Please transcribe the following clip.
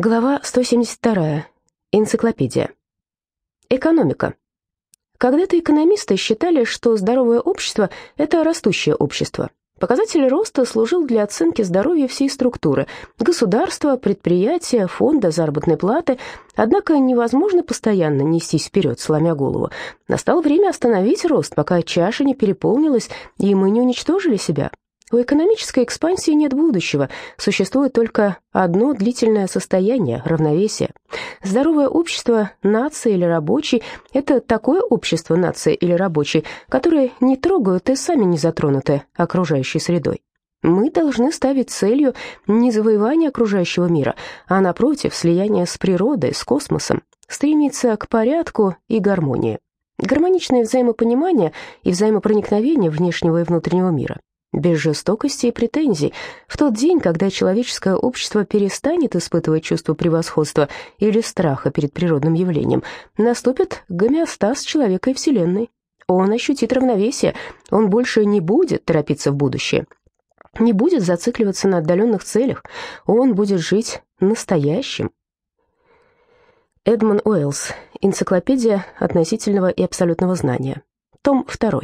Глава 172. Энциклопедия. Экономика. Когда-то экономисты считали, что здоровое общество – это растущее общество. Показатель роста служил для оценки здоровья всей структуры – государства, предприятия, фонда, заработной платы. Однако невозможно постоянно нестись вперед, сломя голову. Настало время остановить рост, пока чаша не переполнилась, и мы не уничтожили себя. У экономической экспансии нет будущего, существует только одно длительное состояние – равновесие. Здоровое общество, нация или рабочий – это такое общество, нация или рабочий, которые не трогают и сами не затронуты окружающей средой. Мы должны ставить целью не завоевание окружающего мира, а, напротив, слияние с природой, с космосом, стремиться к порядку и гармонии. Гармоничное взаимопонимание и взаимопроникновение внешнего и внутреннего мира без жестокости и претензий. В тот день, когда человеческое общество перестанет испытывать чувство превосходства или страха перед природным явлением, наступит гомеостаз человека и Вселенной. Он ощутит равновесие, он больше не будет торопиться в будущее, не будет зацикливаться на отдаленных целях, он будет жить настоящим. Эдмон Уэллс. Энциклопедия относительного и абсолютного знания. Том 2.